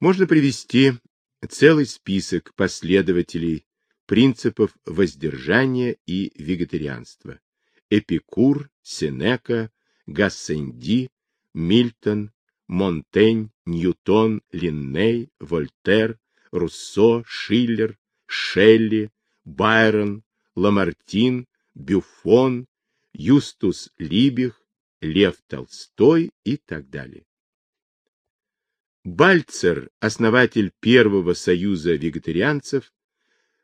Можно привести целый список последователей принципов воздержания и вегетарианства. Эпикур, Сенека, Гассенди, Мильтон, Монтень, Ньютон, Линней, Вольтер, Руссо, Шиллер, Шелли, Байрон, Ламартин, Бюфон, Юстус Либих, Лев Толстой и так далее. Бальцер, основатель первого союза вегетарианцев,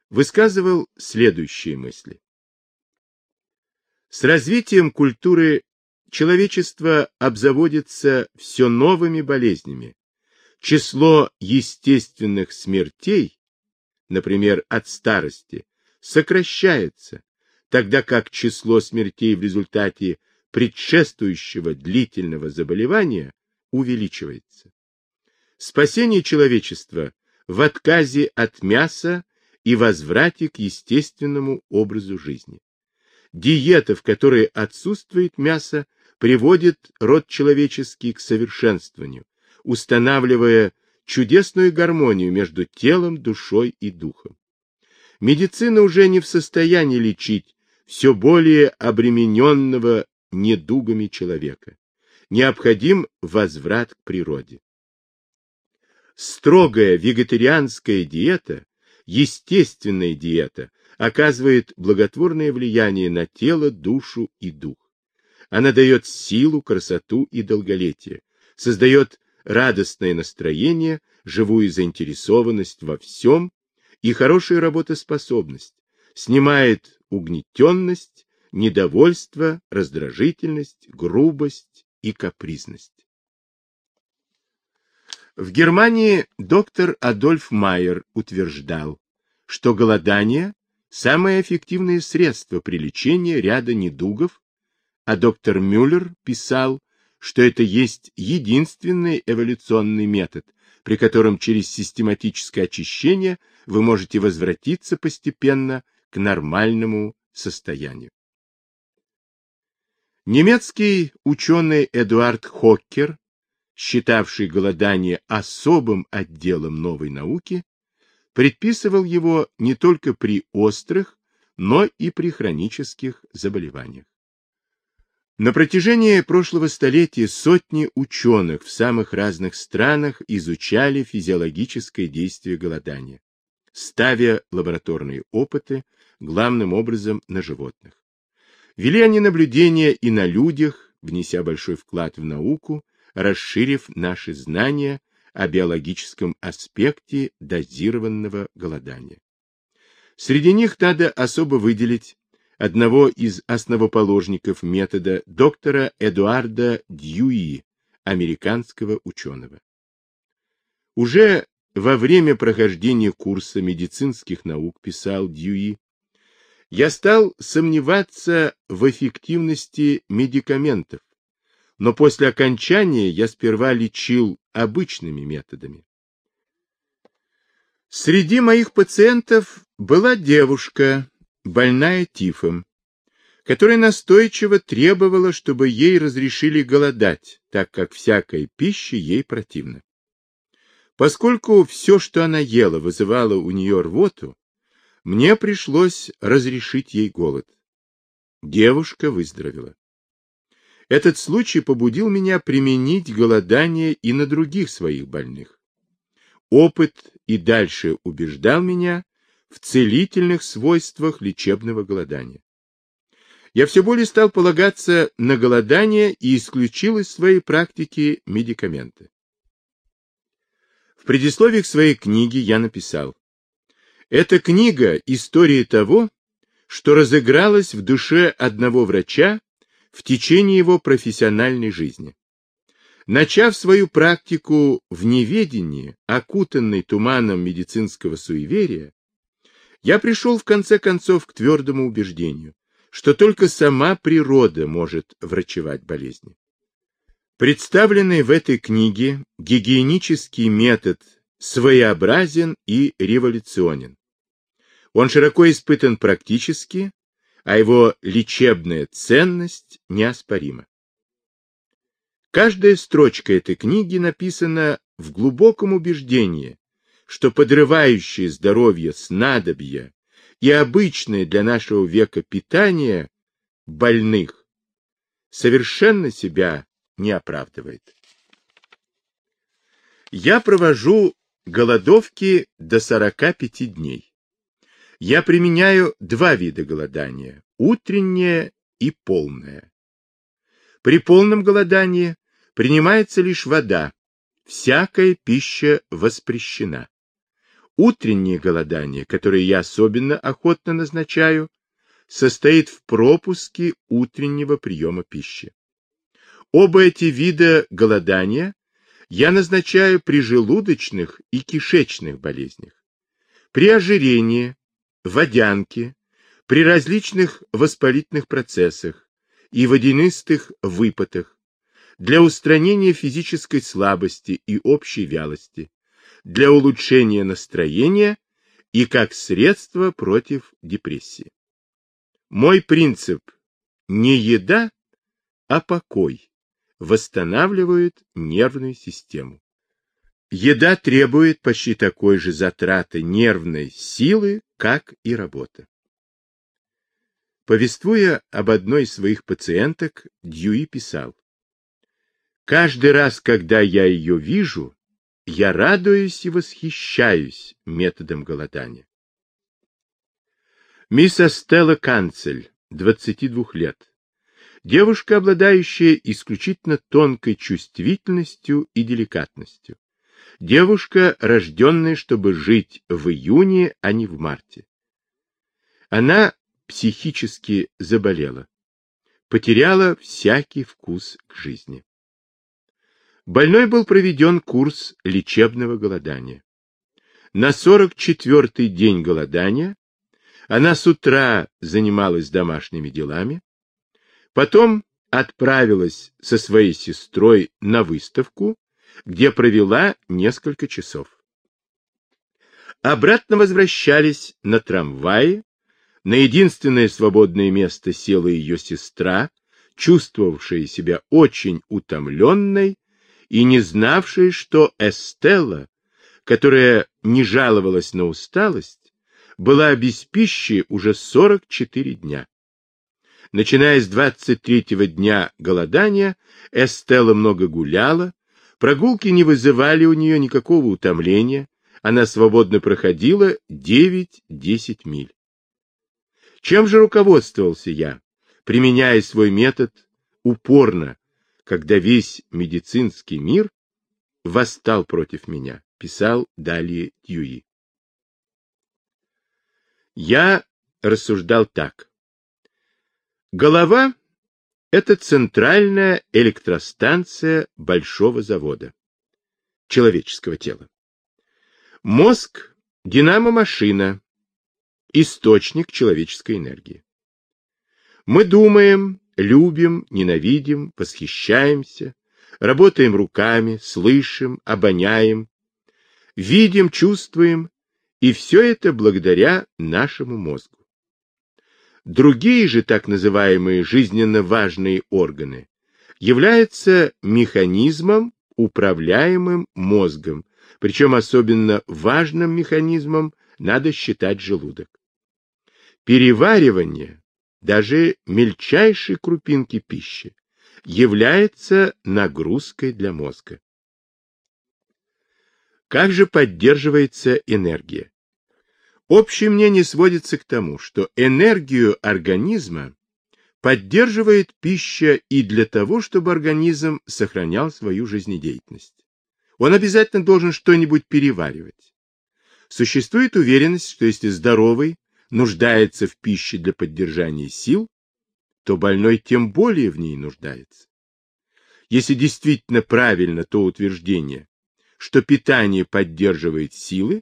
высказывал следующие мысли. С развитием культуры человечество обзаводится все новыми болезнями. Число естественных смертей, например, от старости, сокращается, тогда как число смертей в результате предшествующего длительного заболевания увеличивается. Спасение человечества в отказе от мяса и возврате к естественному образу жизни. Диета, в которой отсутствует мясо, приводит род человеческий к совершенствованию, устанавливая чудесную гармонию между телом, душой и духом. Медицина уже не в состоянии лечить все более обремененного недугами человека. Необходим возврат к природе. Строгая вегетарианская диета, естественная диета, оказывает благотворное влияние на тело, душу и дух. Она дает силу, красоту и долголетие, создает радостное настроение, живую заинтересованность во всем и хорошую работоспособность, снимает угнетенность, недовольство, раздражительность, грубость и капризность. В Германии доктор Адольф Майер утверждал, что голодание – самое эффективное средство при лечении ряда недугов, а доктор Мюллер писал, что это есть единственный эволюционный метод, при котором через систематическое очищение вы можете возвратиться постепенно к нормальному состоянию. Немецкий ученый Эдуард Хоккер считавший голодание особым отделом новой науки, предписывал его не только при острых, но и при хронических заболеваниях. На протяжении прошлого столетия сотни ученых в самых разных странах изучали физиологическое действие голодания, ставя лабораторные опыты главным образом на животных. Вели они наблюдения и на людях, внеся большой вклад в науку, расширив наши знания о биологическом аспекте дозированного голодания. Среди них надо особо выделить одного из основоположников метода доктора Эдуарда Дьюи, американского ученого. Уже во время прохождения курса медицинских наук, писал Дьюи, я стал сомневаться в эффективности медикаментов, но после окончания я сперва лечил обычными методами. Среди моих пациентов была девушка, больная тифом, которая настойчиво требовала, чтобы ей разрешили голодать, так как всякая пища ей противна. Поскольку все, что она ела, вызывало у нее рвоту, мне пришлось разрешить ей голод. Девушка выздоровела. Этот случай побудил меня применить голодание и на других своих больных. Опыт и дальше убеждал меня в целительных свойствах лечебного голодания. Я все более стал полагаться на голодание и исключил из своей практики медикаменты. В предисловии к своей книге я написал, «Эта книга – история того, что разыгралось в душе одного врача в течение его профессиональной жизни. Начав свою практику в неведении, окутанной туманом медицинского суеверия, я пришел в конце концов к твердому убеждению, что только сама природа может врачевать болезни. Представленный в этой книге гигиенический метод своеобразен и революционен. Он широко испытан практически, а его лечебная ценность неоспорима. Каждая строчка этой книги написана в глубоком убеждении, что подрывающее здоровье снадобья и обычное для нашего века питание больных совершенно себя не оправдывает. Я провожу голодовки до 45 дней. Я применяю два вида голодания – утреннее и полное. При полном голодании принимается лишь вода, всякая пища воспрещена. Утреннее голодание, которое я особенно охотно назначаю, состоит в пропуске утреннего приема пищи. Оба эти вида голодания я назначаю при желудочных и кишечных болезнях, при ожирении, водянке, при различных воспалительных процессах и водянистых выпотах, для устранения физической слабости и общей вялости, для улучшения настроения и как средство против депрессии. Мой принцип не еда, а покой восстанавливает нервную систему. Еда требует почти такой же затраты нервной силы, как и работа. Повествуя об одной из своих пациенток, Дьюи писал, «Каждый раз, когда я ее вижу, я радуюсь и восхищаюсь методом голодания. Мисс Астелла Канцель, 22 лет. Девушка, обладающая исключительно тонкой чувствительностью и деликатностью. Девушка, рожденная, чтобы жить в июне, а не в марте. Она психически заболела, потеряла всякий вкус к жизни. Больной был проведен курс лечебного голодания. На 44-й день голодания она с утра занималась домашними делами, потом отправилась со своей сестрой на выставку, где провела несколько часов. Обратно возвращались на трамвае, на единственное свободное место села ее сестра, чувствовавшая себя очень утомленной и не знавшие, что Эстелла, которая не жаловалась на усталость, была без пищи уже 44 дня. Начиная с 23-го дня голодания, Эстелла много гуляла, прогулки не вызывали у нее никакого утомления, она свободно проходила 9-10 миль. Чем же руководствовался я, применяя свой метод упорно, когда весь медицинский мир восстал против меня, писал далее Дьюи. Я рассуждал так. Голова — это центральная электростанция большого завода, человеческого тела. Мозг — динамо-машина, источник человеческой энергии. Мы думаем, любим, ненавидим, восхищаемся, работаем руками, слышим, обоняем, видим, чувствуем, и все это благодаря нашему мозгу. Другие же так называемые жизненно важные органы являются механизмом, управляемым мозгом, причем особенно важным механизмом надо считать желудок. Переваривание даже мельчайшей крупинки пищи, является нагрузкой для мозга. Как же поддерживается энергия? Общее мнение сводится к тому, что энергию организма поддерживает пища и для того, чтобы организм сохранял свою жизнедеятельность. Он обязательно должен что-нибудь переваривать. Существует уверенность, что если здоровый, нуждается в пище для поддержания сил, то больной тем более в ней нуждается. Если действительно правильно то утверждение, что питание поддерживает силы,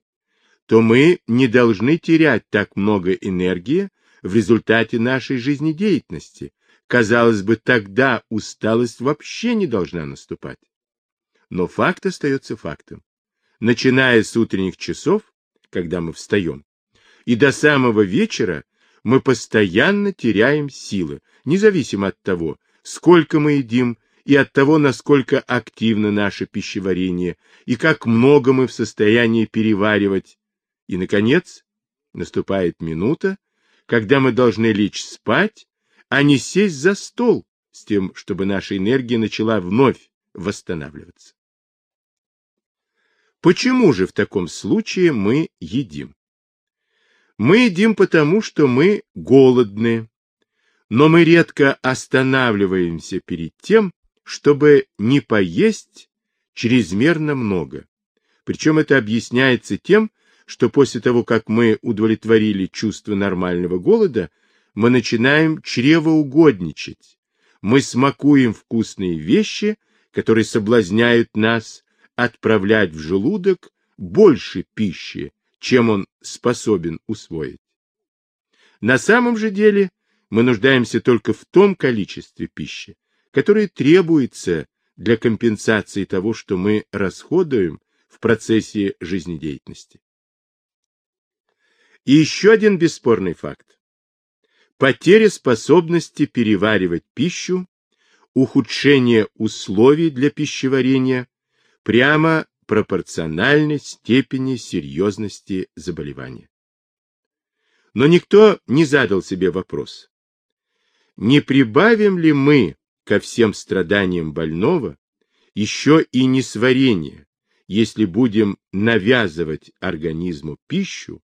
то мы не должны терять так много энергии в результате нашей жизнедеятельности. Казалось бы, тогда усталость вообще не должна наступать. Но факт остается фактом. Начиная с утренних часов, когда мы встаем, и до самого вечера мы постоянно теряем силы, независимо от того, сколько мы едим и от того, насколько активно наше пищеварение, и как много мы в состоянии переваривать. И, наконец, наступает минута, когда мы должны лечь спать, а не сесть за стол с тем, чтобы наша энергия начала вновь восстанавливаться. Почему же в таком случае мы едим? Мы едим потому, что мы голодны, но мы редко останавливаемся перед тем, чтобы не поесть чрезмерно много. Причем это объясняется тем, что после того, как мы удовлетворили чувство нормального голода, мы начинаем чревоугодничать. Мы смакуем вкусные вещи, которые соблазняют нас отправлять в желудок больше пищи, чем он способен усвоить. На самом же деле мы нуждаемся только в том количестве пищи, которое требуется для компенсации того, что мы расходуем в процессе жизнедеятельности. И еще один бесспорный факт. Потеря способности переваривать пищу, ухудшение условий для пищеварения прямо пропорциональны степени серьезности заболевания. Но никто не задал себе вопрос, не прибавим ли мы ко всем страданиям больного еще и несварение, если будем навязывать организму пищу,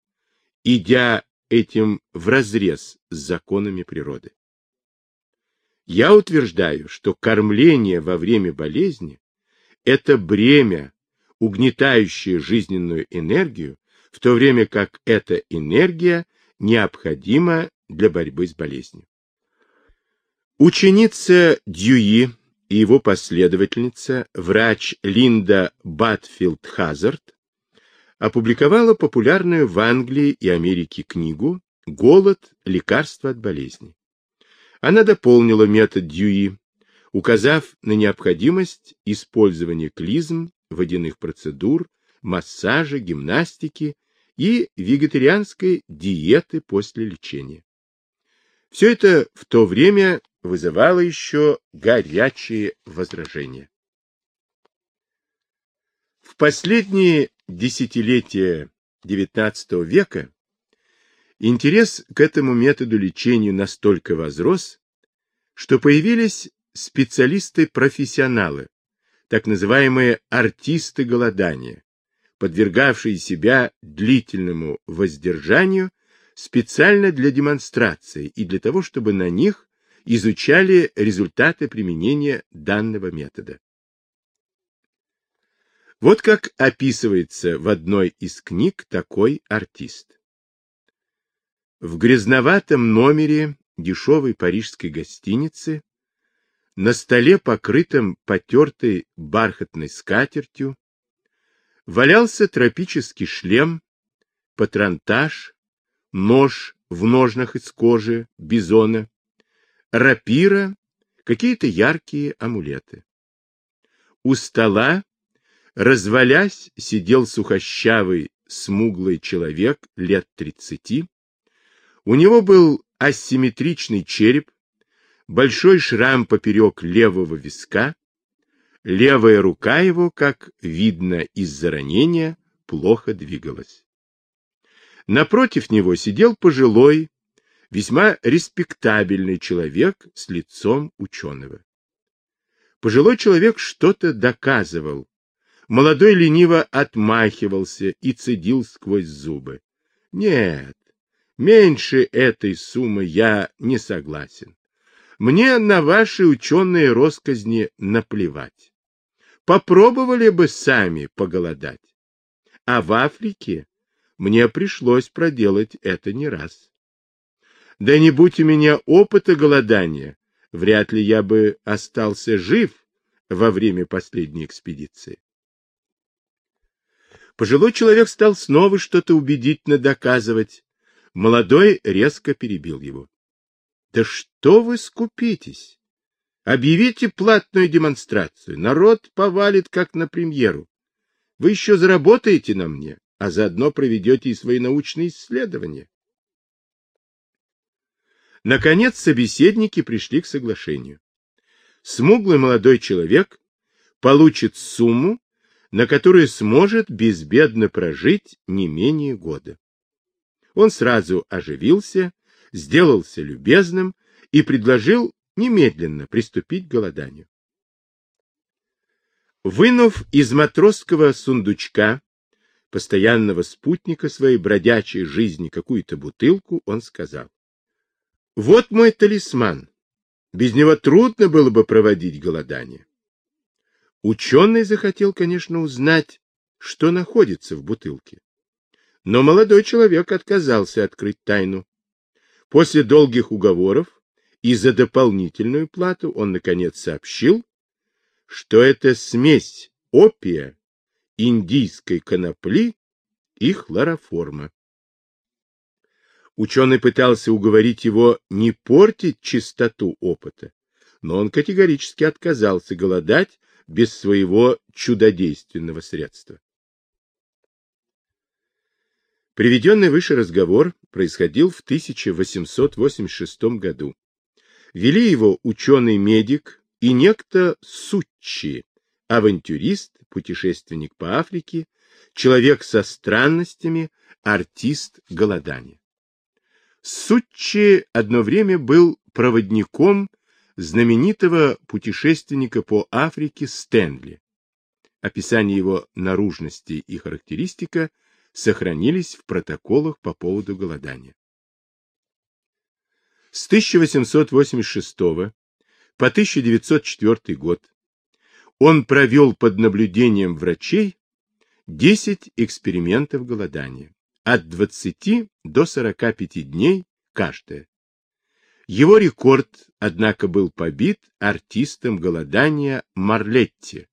идя этим вразрез с законами природы. Я утверждаю, что кормление во время болезни – это бремя, угнетающее жизненную энергию, в то время как эта энергия необходима для борьбы с болезнью. Ученица Дьюи и его последовательница, врач Линда Батфилд Хазард, опубликовала популярную в Англии и Америке книгу «Голод. Лекарство от болезни». Она дополнила метод Дьюи, указав на необходимость использования клизм, водяных процедур, массажа, гимнастики и вегетарианской диеты после лечения. Все это в то время вызывало еще горячие возражения. В последние десятилетия XIX века интерес к этому методу лечения настолько возрос, что появились специалисты-профессионалы, так называемые артисты голодания, подвергавшие себя длительному воздержанию специально для демонстрации и для того, чтобы на них изучали результаты применения данного метода. Вот как описывается в одной из книг такой артист. В грязноватом номере дешевой парижской гостиницы на столе, покрытом потертой бархатной скатертью, валялся тропический шлем, патронтаж, нож в ножнах из кожи, бизона, рапира, какие-то яркие амулеты. У стола Развалясь, сидел сухощавый, смуглый человек лет тридцати. У него был асимметричный череп, большой шрам поперек левого виска, левая рука его, как видно из-за ранения, плохо двигалась. Напротив него сидел пожилой, весьма респектабельный человек с лицом ученого. Пожилой человек что-то доказывал, Молодой лениво отмахивался и цедил сквозь зубы. Нет, меньше этой суммы я не согласен. Мне на ваши ученые росказни наплевать. Попробовали бы сами поголодать. А в Африке мне пришлось проделать это не раз. Да не будь у меня опыта голодания, вряд ли я бы остался жив во время последней экспедиции. Пожилой человек стал снова что-то убедительно доказывать. Молодой резко перебил его. — Да что вы скупитесь? Объявите платную демонстрацию. Народ повалит, как на премьеру. Вы еще заработаете на мне, а заодно проведете и свои научные исследования. Наконец собеседники пришли к соглашению. смуглый молодой человек получит сумму, на которую сможет безбедно прожить не менее года. Он сразу оживился, сделался любезным и предложил немедленно приступить к голоданию. Вынув из матросского сундучка, постоянного спутника своей бродячей жизни, какую-то бутылку, он сказал. Вот мой талисман. Без него трудно было бы проводить голодание. Ученый захотел, конечно, узнать, что находится в бутылке. Но молодой человек отказался открыть тайну. После долгих уговоров и за дополнительную плату он, наконец, сообщил, что это смесь опия, индийской конопли и хлороформа. Ученый пытался уговорить его не портить чистоту опыта, но он категорически отказался голодать без своего чудодейственного средства. Приведенный выше разговор происходил в 1886 году. Вели его ученый-медик и некто Суччи, авантюрист, путешественник по Африке, человек со странностями, артист голодания. Суччи одно время был проводником знаменитого путешественника по Африке Стэнли. Описание его наружности и характеристика сохранились в протоколах по поводу голодания. С 1886 по 1904 год он провел под наблюдением врачей 10 экспериментов голодания, от 20 до 45 дней каждое. Его рекорд, однако, был побит артистом голодания Марлетти,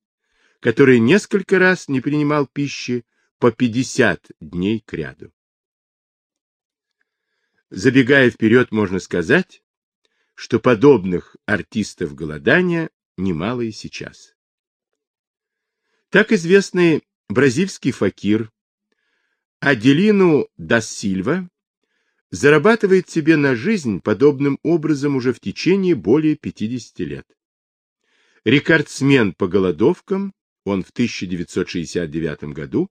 который несколько раз не принимал пищи по 50 дней кряду. Забегая вперед, можно сказать, что подобных артистов голодания немало и сейчас. Так известный бразильский факир Аделину да Сильва зарабатывает себе на жизнь подобным образом уже в течение более 50 лет. Рекордсмен по голодовкам, он в 1969 году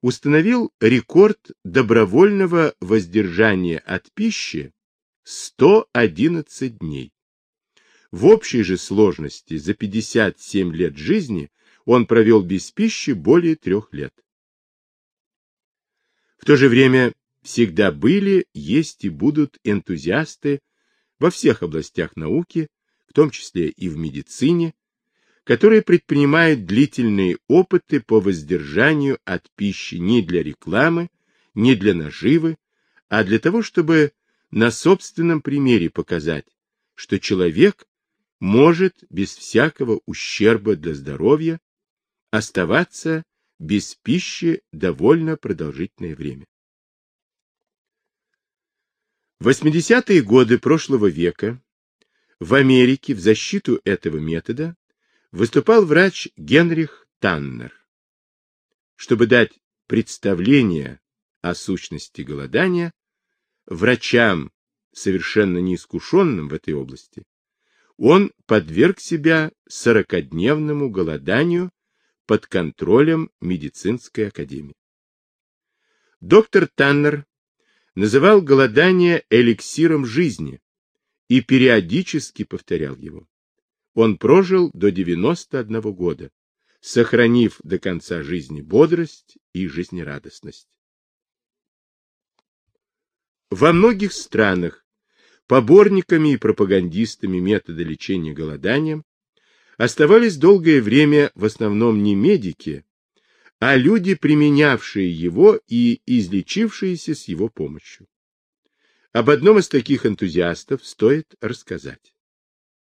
установил рекорд добровольного воздержания от пищи 111 дней. В общей же сложности за 57 лет жизни он провел без пищи более трех лет. В то же время всегда были, есть и будут энтузиасты во всех областях науки, в том числе и в медицине, которые предпринимают длительные опыты по воздержанию от пищи не для рекламы, не для наживы, а для того, чтобы на собственном примере показать, что человек может без всякого ущерба для здоровья оставаться без пищи довольно продолжительное время. В 80-е годы прошлого века в Америке в защиту этого метода выступал врач Генрих Таннер. Чтобы дать представление о сущности голодания, врачам, совершенно неискушенным в этой области, он подверг себя сорокодневному голоданию под контролем медицинской академии. Доктор Таннер называл голодание эликсиром жизни и периодически повторял его. Он прожил до 91 года, сохранив до конца жизни бодрость и жизнерадостность. Во многих странах поборниками и пропагандистами метода лечения голоданием оставались долгое время в основном не медики, а люди, применявшие его и излечившиеся с его помощью. Об одном из таких энтузиастов стоит рассказать.